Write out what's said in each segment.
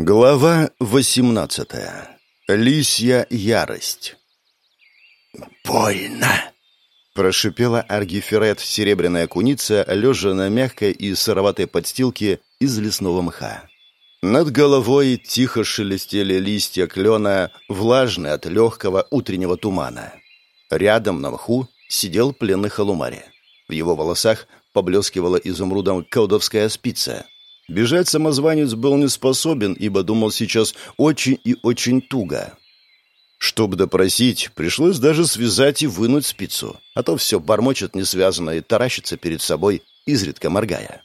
Глава восемнадцатая. Лисья ярость. «Больно!» — прошипела Аргиферет, серебряная куница, лежа на мягкой и сыроватой подстилке из лесного мха. Над головой тихо шелестели листья клена, влажные от легкого утреннего тумана. Рядом на мху сидел пленный халумари. В его волосах поблескивала изумрудом колдовская спица — Бежать самозванец был не способен, ибо думал сейчас очень и очень туго. Чтобы допросить, пришлось даже связать и вынуть спицу, а то все бормочет несвязанно и таращится перед собой, изредка моргая.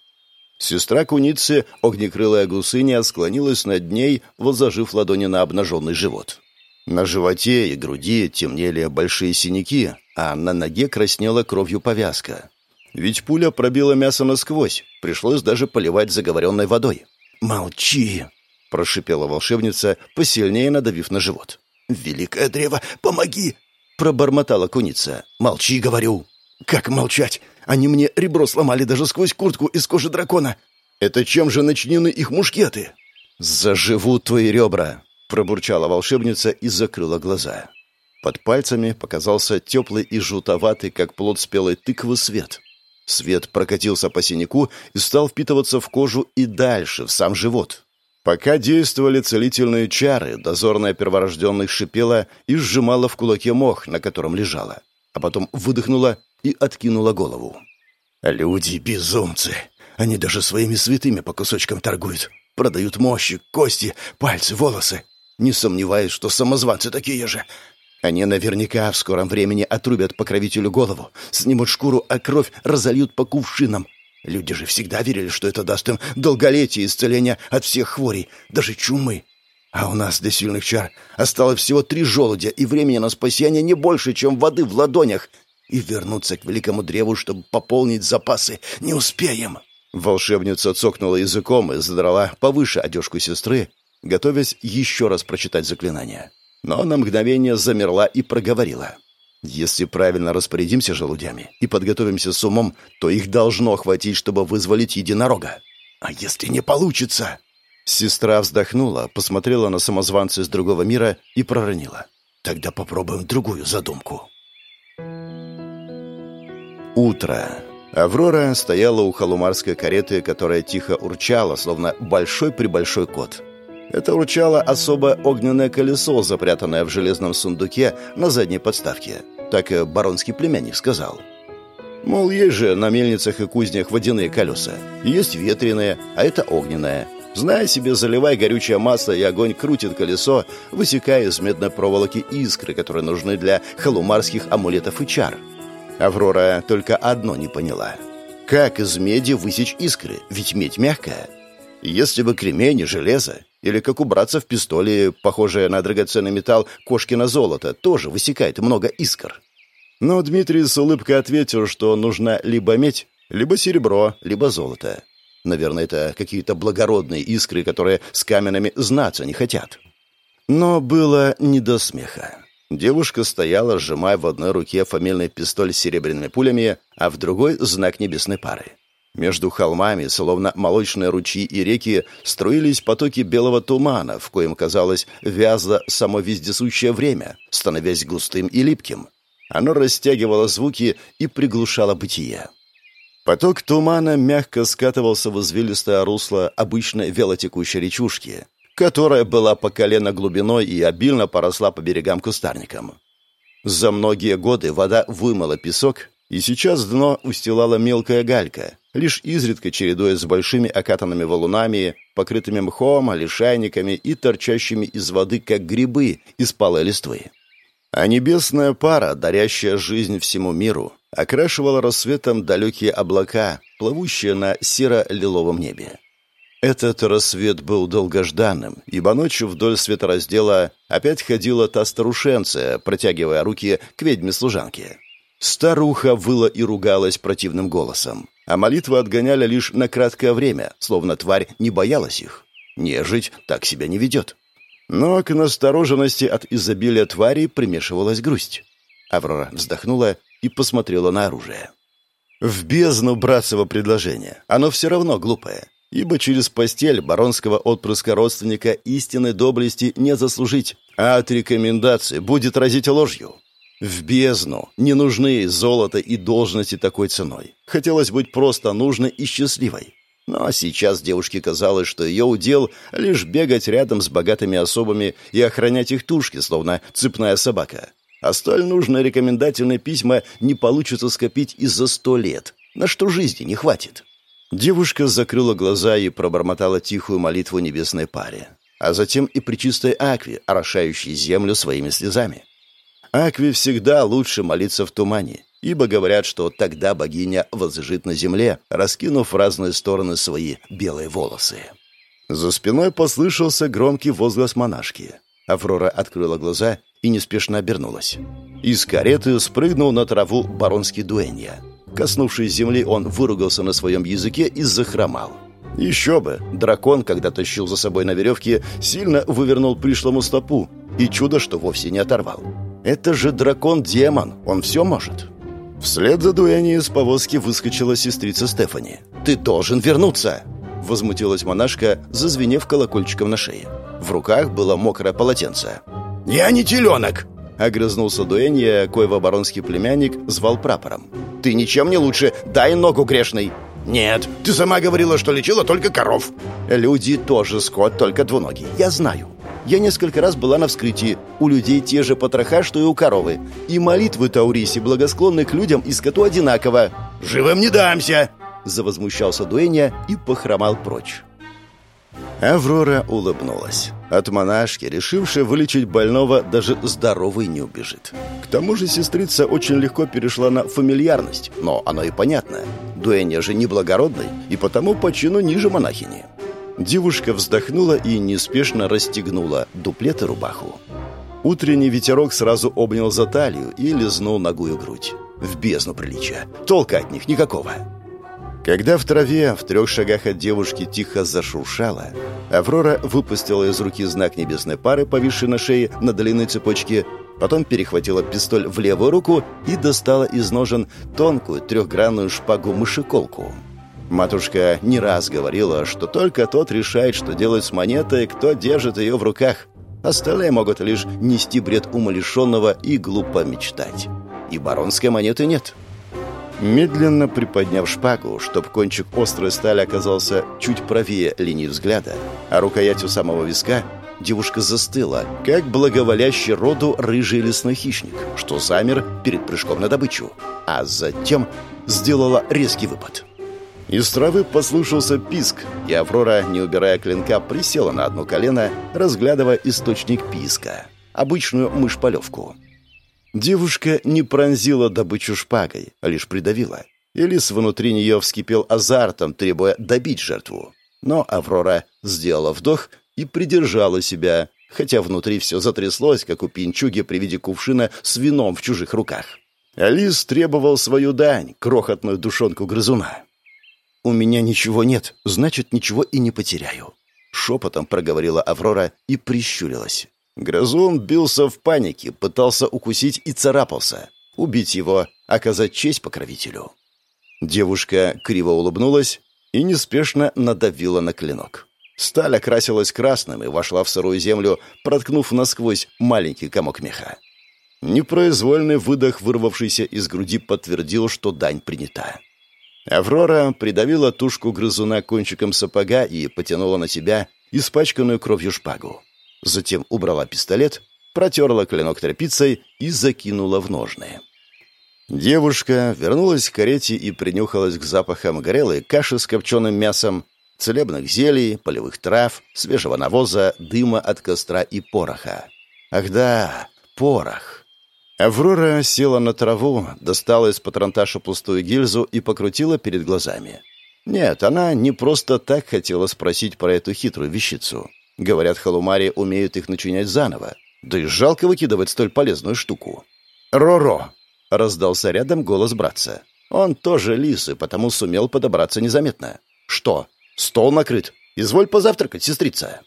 Сестра куницы, огнекрылая гусыня, склонилась над ней, возложив ладони на обнаженный живот. На животе и груди темнели большие синяки, а на ноге краснела кровью повязка. Ведь пуля пробила мясо насквозь, пришлось даже поливать заговоренной водой. «Молчи!» — прошипела волшебница, посильнее надавив на живот. «Великое древо, помоги!» — пробормотала куница. «Молчи, говорю!» «Как молчать? Они мне ребро сломали даже сквозь куртку из кожи дракона. Это чем же начинены их мушкеты?» «Заживут твои ребра!» — пробурчала волшебница и закрыла глаза. Под пальцами показался теплый и желтоватый, как плод спелой тыквы, свет. Свет прокатился по синяку и стал впитываться в кожу и дальше, в сам живот. Пока действовали целительные чары, дозорная перворожденных шипела и сжимала в кулаке мох, на котором лежала, а потом выдохнула и откинула голову. «Люди — безумцы. Они даже своими святыми по кусочкам торгуют. Продают мощи, кости, пальцы, волосы. Не сомневаюсь, что самозванцы такие же. Они наверняка в скором времени отрубят покровителю голову, снимут шкуру, а кровь разольют по кувшинам. Люди же всегда верили, что это даст им долголетие и исцеление от всех хворей, даже чумы. А у нас до сильных чар осталось всего три желудя, и времени на спасение не больше, чем воды в ладонях. И вернуться к великому древу, чтобы пополнить запасы, не успеем». Волшебница цокнула языком и задрала повыше одежку сестры, готовясь еще раз прочитать заклинание но на мгновение замерла и проговорила. «Если правильно распорядимся желудями и подготовимся с умом, то их должно хватить, чтобы вызволить единорога. А если не получится?» Сестра вздохнула, посмотрела на самозванца из другого мира и проронила. «Тогда попробуем другую задумку». Утро. Аврора стояла у халумарской кареты, которая тихо урчала, словно большой-пребольшой кот. Это урчало особо огненное колесо, запрятанное в железном сундуке на задней подставке. Так и баронский племянник сказал. Мол, есть же на мельницах и кузнях водяные колеса. Есть ветреные, а это огненное. Знай себе, заливай горючее масло, и огонь крутит колесо, высекая из медной проволоки искры, которые нужны для халумарских амулетов и чар. Аврора только одно не поняла. Как из меди высечь искры? Ведь медь мягкая. Если бы кремень и железо, или как убраться в пистоле, похожее на драгоценный металл кошкино золото, тоже высекает много искр. Но Дмитрий с улыбкой ответил, что нужна либо медь, либо серебро, либо золото. Наверное, это какие-то благородные искры, которые с каменными знаться не хотят. Но было не до смеха. Девушка стояла, сжимая в одной руке фамильный пистоль с серебряными пулями, а в другой — знак небесной пары. Между холмами, словно молочные ручьи и реки, струились потоки белого тумана, в коем, казалось, вязло само вездесущее время, становясь густым и липким. Оно растягивало звуки и приглушало бытие. Поток тумана мягко скатывался в извилистое русло обычной велотекущей речушки, которая была по колено глубиной и обильно поросла по берегам кустарникам. За многие годы вода вымыла песок, и сейчас дно устилала мелкая галька, лишь изредка чередуясь с большими окатанными валунами, покрытыми мхом, лишайниками и торчащими из воды, как грибы из палой листвы. А небесная пара, дарящая жизнь всему миру, окрашивала рассветом далекие облака, плывущие на серо-лиловом небе. Этот рассвет был долгожданным, ибо ночью вдоль светораздела опять ходила та старушенция, протягивая руки к ведьме-служанке. Старуха выла и ругалась противным голосом, а молитвы отгоняли лишь на краткое время, словно тварь не боялась их. Нежить так себя не ведет. Но к настороженности от изобилия тварей примешивалась грусть. Аврора вздохнула и посмотрела на оружие. В бездну братцево предложение. Оно все равно глупое. ибо через постель баронского отпрыска родственника истинной доблести не заслужить, а от рекомендации будет разить ложью. В бездну не нужны золото и должности такой ценой. Хотелось быть просто нужной и счастливой. Но сейчас девушке казалось, что ее удел лишь бегать рядом с богатыми особами и охранять их тушки, словно цепная собака. А столь нужные рекомендательные письма не получится скопить и за сто лет, на что жизни не хватит. Девушка закрыла глаза и пробормотала тихую молитву небесной паре, а затем и при чистой Акве, орошающей землю своими слезами. Акве всегда лучше молиться в тумане, ибо говорят, что тогда богиня возжит на земле, раскинув в разные стороны свои белые волосы. За спиной послышался громкий возглас монашки. Аврора открыла глаза и неспешно обернулась. Из кареты спрыгнул на траву баронский дуэнья. Коснувшись земли, он выругался на своем языке и захромал. Еще бы! Дракон, когда тащил за собой на веревке, сильно вывернул пришлому стопу. И чудо, что вовсе не оторвал. Это же дракон-демон, он все может. Вслед за Дуэни из повозки выскочила сестрица Стефани. «Ты должен вернуться!» Возмутилась монашка, зазвенев колокольчиком на шее. В руках было мокрое полотенце. «Я не теленок!» Огрызнулся Дуэнья, коего баронский племянник звал прапором. «Ты ничем не лучше, дай ногу грешный!» «Нет, ты сама говорила, что лечила только коров!» «Люди тоже скот, только двуногий, я знаю!» Я несколько раз была на вскрытии. У людей те же потроха, что и у коровы. И молитвы Тауриси благосклонны к людям и скоту одинаково. «Живым не дамся!» Завозмущался Дуэня и похромал прочь. Аврора улыбнулась. От монашки, решившей вылечить больного, даже здоровый не убежит. К тому же сестрица очень легко перешла на фамильярность, но оно и понятно. Дуэня же неблагородный и потому по чину ниже монахини. Девушка вздохнула и неспешно расстегнула дуплет и рубаху. Утренний ветерок сразу обнял за талию и лизнул ногую грудь. В бездну приличия. Толка от них никакого. Когда в траве в трех шагах от девушки тихо зашуршало, Аврора выпустила из руки знак небесной пары, повисший на шее на длинной цепочке, потом перехватила пистоль в левую руку и достала из ножен тонкую трехгранную шпагу-мышеколку. Матушка не раз говорила, что только тот решает, что делать с монетой, кто держит ее в руках. Остальные могут лишь нести бред умалишенного и глупо мечтать. И баронской монеты нет. Медленно приподняв шпагу, чтоб кончик острой стали оказался чуть правее линии взгляда, а рукоять у самого виска, девушка застыла, как благоволящий роду рыжий лесной хищник, что замер перед прыжком на добычу, а затем сделала резкий выпад. Из травы послышался писк, и Аврора, не убирая клинка, присела на одно колено, разглядывая источник писка, обычную мышь-полевку. Девушка не пронзила добычу шпагой, а лишь придавила. И лис внутри нее вскипел азартом, требуя добить жертву. Но Аврора сделала вдох и придержала себя, хотя внутри все затряслось, как у пинчуги при виде кувшина с вином в чужих руках. Алис требовал свою дань, крохотную душонку грызуна. «У меня ничего нет, значит, ничего и не потеряю», — шепотом проговорила Аврора и прищурилась. Грызун бился в панике, пытался укусить и царапался. Убить его, оказать честь покровителю. Девушка криво улыбнулась и неспешно надавила на клинок. Сталь окрасилась красным и вошла в сырую землю, проткнув насквозь маленький комок меха. Непроизвольный выдох, вырвавшийся из груди, подтвердил, что дань принята. Аврора придавила тушку грызуна кончиком сапога и потянула на себя испачканную кровью шпагу. Затем убрала пистолет, протерла клинок тряпицей и закинула в ножны. Девушка вернулась к карете и принюхалась к запахам горелой каши с копченым мясом, целебных зелий, полевых трав, свежего навоза, дыма от костра и пороха. Ах да, порох. Аврора села на траву, достала из патронташа пустую гильзу и покрутила перед глазами. Нет, она не просто так хотела спросить про эту хитрую вещицу. Говорят, халумари умеют их начинять заново. Да и жалко выкидывать столь полезную штуку. «Ро-ро!» — раздался рядом голос братца. Он тоже лис, и потому сумел подобраться незаметно. «Что? Стол накрыт. Изволь позавтракать, сестрица».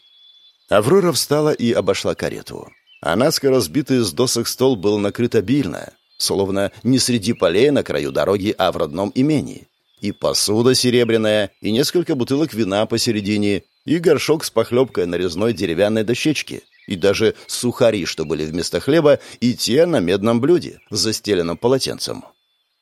Аврора встала и обошла карету. А наскоро сбитый с досок стол был накрыт обильно, словно не среди полей на краю дороги, а в родном имении. И посуда серебряная, и несколько бутылок вина посередине, и горшок с похлебкой на резной деревянной дощечке, и даже сухари, что были вместо хлеба, и те на медном блюде, застеленном полотенцем.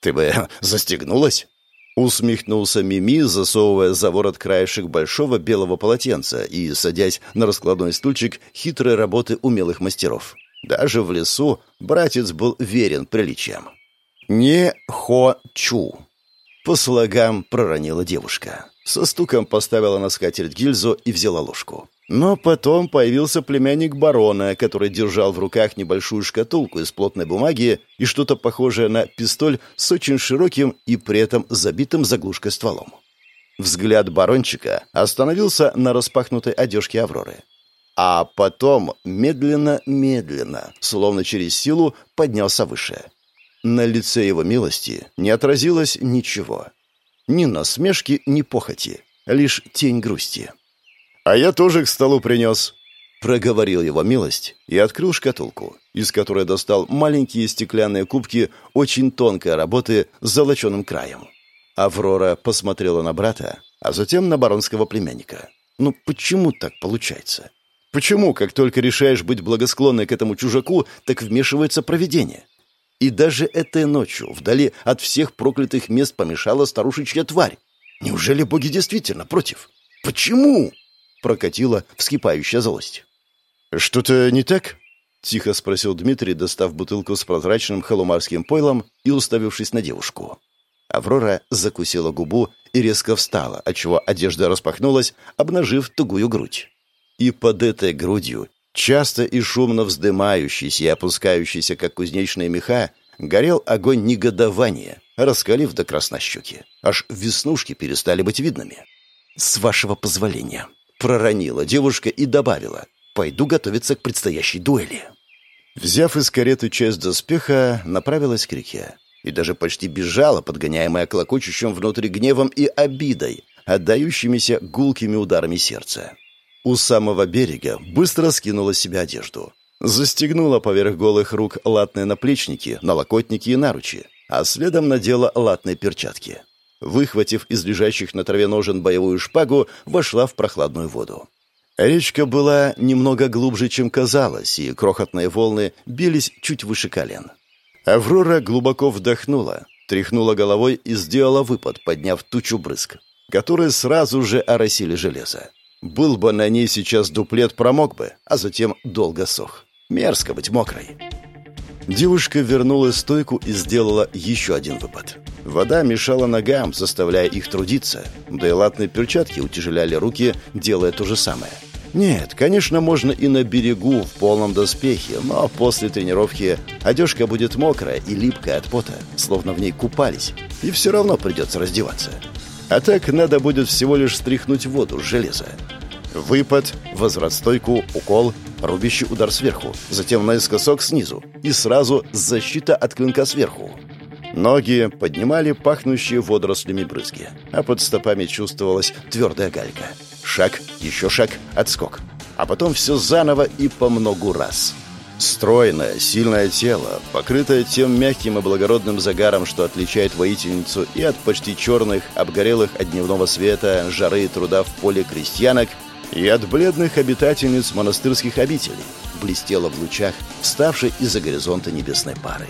«Ты бы застегнулась?» Усмехнулся Мими, засовывая за ворот краешек большого белого полотенца и садясь на раскладной стульчик хитрой работы умелых мастеров. Даже в лесу братец был верен приличиям. «Не хочу!» По слогам проронила девушка. Со стуком поставила на скатерть гильзу и взяла ложку. Но потом появился племянник барона, который держал в руках небольшую шкатулку из плотной бумаги и что-то похожее на пистоль с очень широким и при этом забитым заглушкой стволом. Взгляд барончика остановился на распахнутой одежке Авроры. А потом медленно-медленно, словно через силу, поднялся выше. На лице его милости не отразилось ничего. Ни насмешки, ни похоти, лишь тень грусти. «А я тоже к столу принес», — проговорил его милость и открыл шкатулку, из которой достал маленькие стеклянные кубки очень тонкой работы с золоченым краем. Аврора посмотрела на брата, а затем на баронского племянника. «Ну почему так получается? Почему, как только решаешь быть благосклонной к этому чужаку, так вмешивается провидение?» И даже этой ночью, вдали от всех проклятых мест, помешала старушечья тварь. Неужели боги действительно против? Почему? Прокатила вскипающая злость. «Что-то не так?» — тихо спросил Дмитрий, достав бутылку с прозрачным халумарским пойлом и уставившись на девушку. Аврора закусила губу и резко встала, отчего одежда распахнулась, обнажив тугую грудь. И под этой грудью, часто и шумно вздымающийся и опускающийся, как кузнечные меха, горел огонь негодования, раскалив до краснощеки. Аж веснушки перестали быть видными. «С вашего позволения», проронила девушка и добавила «Пойду готовиться к предстоящей дуэли». Взяв из кареты часть доспеха, направилась к реке. И даже почти бежала, подгоняемая клокочущим внутри гневом и обидой, отдающимися гулкими ударами сердца. У самого берега быстро скинула с себя одежду. Застегнула поверх голых рук латные наплечники, налокотники и наручи, а следом надела латные перчатки выхватив из лежащих на траве ножен боевую шпагу, вошла в прохладную воду. Речка была немного глубже, чем казалось, и крохотные волны бились чуть выше колен. Аврора глубоко вдохнула, тряхнула головой и сделала выпад, подняв тучу брызг, которые сразу же оросили железо. Был бы на ней сейчас дуплет, промок бы, а затем долго сох. Мерзко быть мокрой. Девушка вернула стойку и сделала еще один выпад. Вода мешала ногам, заставляя их трудиться, да и латные перчатки утяжеляли руки, делая то же самое. Нет, конечно, можно и на берегу в полном доспехе, но после тренировки одежка будет мокрая и липкая от пота, словно в ней купались, и все равно придется раздеваться. А так надо будет всего лишь стряхнуть воду с железа. Выпад, возврат стойку, укол, рубящий удар сверху, затем наискосок снизу и сразу защита от клинка сверху. Ноги поднимали пахнущие водорослями брызги, а под стопами чувствовалась твердая галька. Шаг, еще шаг, отскок. А потом все заново и по многу раз. Стройное, сильное тело, покрытое тем мягким и благородным загаром, что отличает воительницу и от почти черных, обгорелых от дневного света, жары и труда в поле крестьянок, и от бледных обитательниц монастырских обителей, блестело в лучах, вставшей из-за горизонта небесной пары.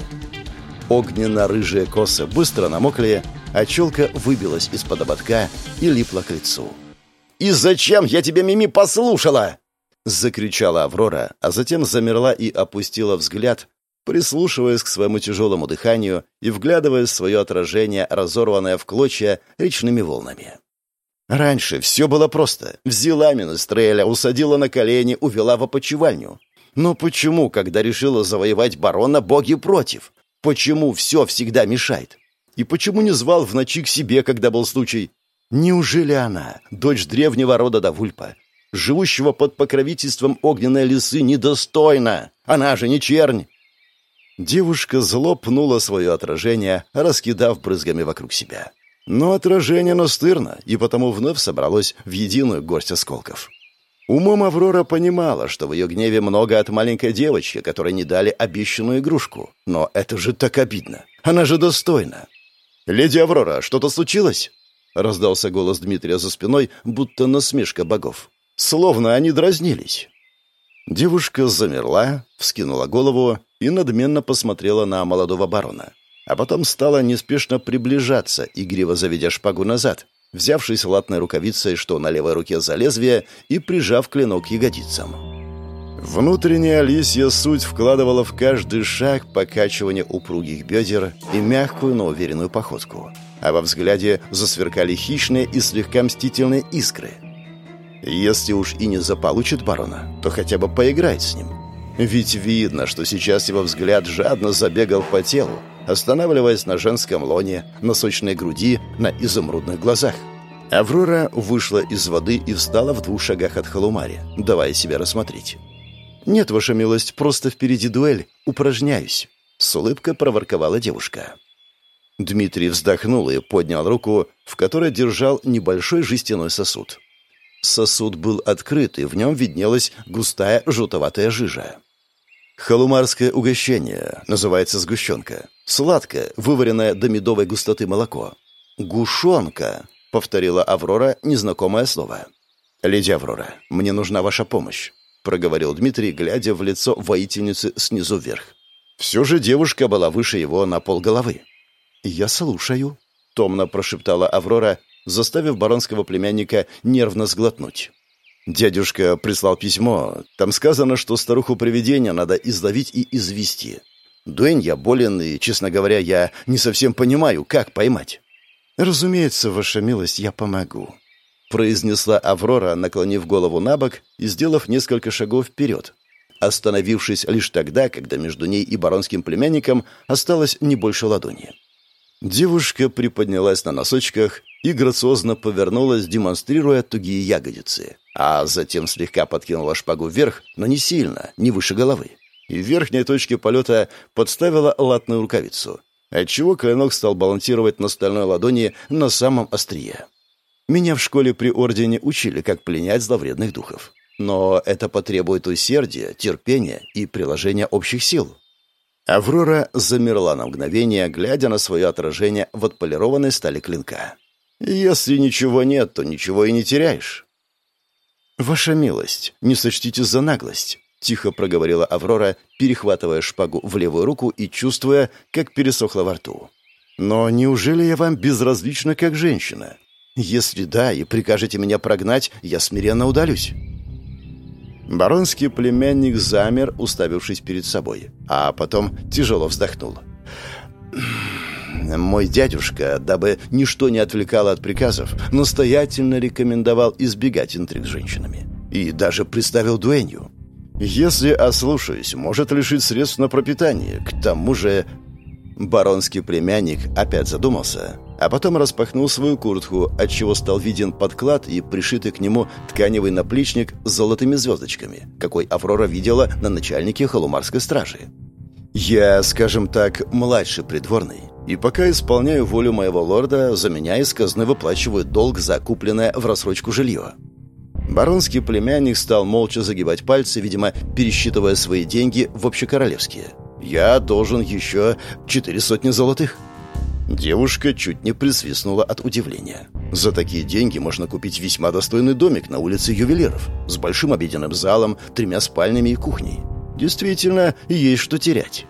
Огненно-рыжие косы быстро намокли, а челка выбилась из-под ободка и липла к лицу. «И зачем я тебя, Мими, послушала?» Закричала Аврора, а затем замерла и опустила взгляд, прислушиваясь к своему тяжелому дыханию и вглядываясь в свое отражение, разорванное в клочья речными волнами. Раньше все было просто. Взяла Минестреля, усадила на колени, увела в опочивальню. Но почему, когда решила завоевать барона, боги против? Почему все всегда мешает? И почему не звал в ночи к себе, когда был случай? Неужели она, дочь древнего рода Давульпа, живущего под покровительством огненной лисы, недостойна? Она же не чернь. Девушка зло пнула свое отражение, раскидав брызгами вокруг себя. Но отражение настырно, и потому вновь собралось в единую горсть осколков. Умом Аврора понимала, что в ее гневе много от маленькой девочки, которой не дали обещанную игрушку. Но это же так обидно. Она же достойна. «Леди Аврора, что-то случилось?» — раздался голос Дмитрия за спиной, будто насмешка богов. Словно они дразнились. Девушка замерла, вскинула голову и надменно посмотрела на молодого барона. А потом стала неспешно приближаться, игриво заведя шпагу назад, взявшись латной рукавицей, что на левой руке за лезвие, и прижав клинок к ягодицам. Внутренняя лисья суть вкладывала в каждый шаг покачивание упругих бедер и мягкую, но уверенную походку. А во взгляде засверкали хищные и слегка мстительные искры. Если уж и не заполучит барона, то хотя бы поиграет с ним. Ведь видно, что сейчас его взгляд жадно забегал по телу, останавливаясь на женском лоне, на сочной груди, на изумрудных глазах. Аврора вышла из воды и встала в двух шагах от Халумари, давая себя рассмотреть. «Нет, ваша милость, просто впереди дуэль. Упражняюсь», — с улыбкой проворковала девушка. Дмитрий вздохнул и поднял руку, в которой держал небольшой жестяной сосуд. Сосуд был открыт, и в нем виднелась густая желтоватая жижа. Халумарское угощение, называется сгущенка. Сладкое, вываренное до медовой густоты молоко. «Гушонка», — повторила Аврора незнакомое слово. «Леди Аврора, мне нужна ваша помощь проговорил Дмитрий, глядя в лицо воительницы снизу вверх. Все же девушка была выше его на полголовы. «Я слушаю», — томно прошептала Аврора, заставив баронского племянника нервно сглотнуть. «Дядюшка прислал письмо. Там сказано, что старуху-привидения надо изловить и извести. Дуэнь я болен, и, честно говоря, я не совсем понимаю, как поймать». «Разумеется, ваша милость, я помогу», произнесла Аврора, наклонив голову на бок и сделав несколько шагов вперед, остановившись лишь тогда, когда между ней и баронским племянником осталось не больше ладони. Девушка приподнялась на носочках и грациозно повернулась, демонстрируя тугие ягодицы, а затем слегка подкинула шпагу вверх, но не сильно, не выше головы. И в верхней точке полета подставила латную рукавицу, отчего клинок стал балансировать на стальной ладони на самом острие. Меня в школе при Ордене учили, как пленять зловредных духов. Но это потребует усердия, терпения и приложения общих сил. Аврора замерла на мгновение, глядя на свое отражение в отполированной стали клинка. «Если ничего нет, то ничего и не теряешь». «Ваша милость, не сочтите за наглость», — тихо проговорила Аврора, перехватывая шпагу в левую руку и чувствуя, как пересохло во рту. «Но неужели я вам безразлична как женщина? Если да, и прикажете меня прогнать, я смиренно удалюсь». Баронский племянник замер, уставившись перед собой, а потом тяжело вздохнул. «Мой дядюшка, дабы ничто не отвлекало от приказов, настоятельно рекомендовал избегать интриг с женщинами. И даже представил дуэнью. Если ослушаюсь, может лишить средств на пропитание. К тому же...» Баронский племянник опять задумался, а потом распахнул свою куртку, отчего стал виден подклад и пришитый к нему тканевый наплечник с золотыми звездочками, какой Аврора видела на начальнике Халумарской стражи. «Я, скажем так, младший придворный, и пока исполняю волю моего лорда, за меня из казны выплачивают долг за купленное в рассрочку жилье». Баронский племянник стал молча загибать пальцы, видимо, пересчитывая свои деньги в общекоролевские. «Я должен еще четыре сотни золотых». Девушка чуть не присвистнула от удивления. За такие деньги можно купить весьма достойный домик на улице ювелиров с большим обеденным залом, тремя спальнями и кухней. Действительно, есть что терять.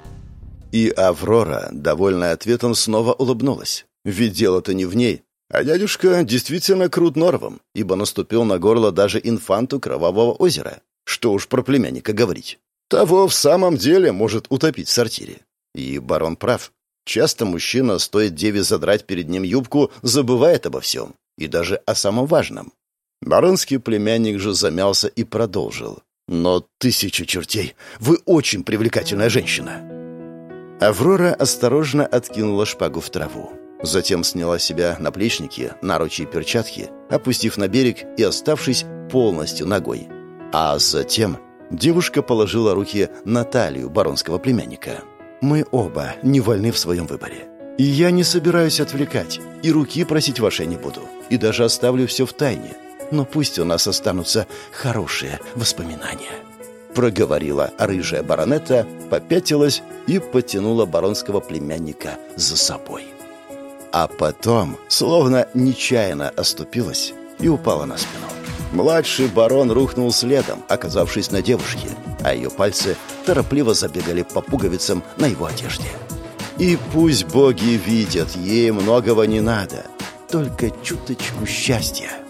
И Аврора, довольная ответом, снова улыбнулась. Ведь дело-то не в ней. А дядюшка действительно крут норвом, ибо наступил на горло даже инфанту Кровавого озера. Что уж про племянника говорить. Того в самом деле может утопить в сортире. И барон прав. Часто мужчина, стоит деве задрать перед ним юбку, забывает обо всем, и даже о самом важном. Баронский племянник же замялся и продолжил. «Но тысяча чертей! Вы очень привлекательная женщина!» Аврора осторожно откинула шпагу в траву. Затем сняла с себя наплечники, наручи и перчатки, опустив на берег и оставшись полностью ногой. А затем девушка положила руки на талию баронского племянника. Мы оба не вольны в своем выборе. И я не собираюсь отвлекать, и руки просить вашей не буду, и даже оставлю все в тайне. Но пусть у нас останутся хорошие воспоминания». Проговорила рыжая баронета, попятилась и потянула баронского племянника за собой. А потом, словно нечаянно оступилась и упала на спину. Младший барон рухнул следом, оказавшись на девушке, а ее пальцы торопливо забегали по пуговицам на его одежде. И пусть боги видят, ей многого не надо, только чуточку счастья.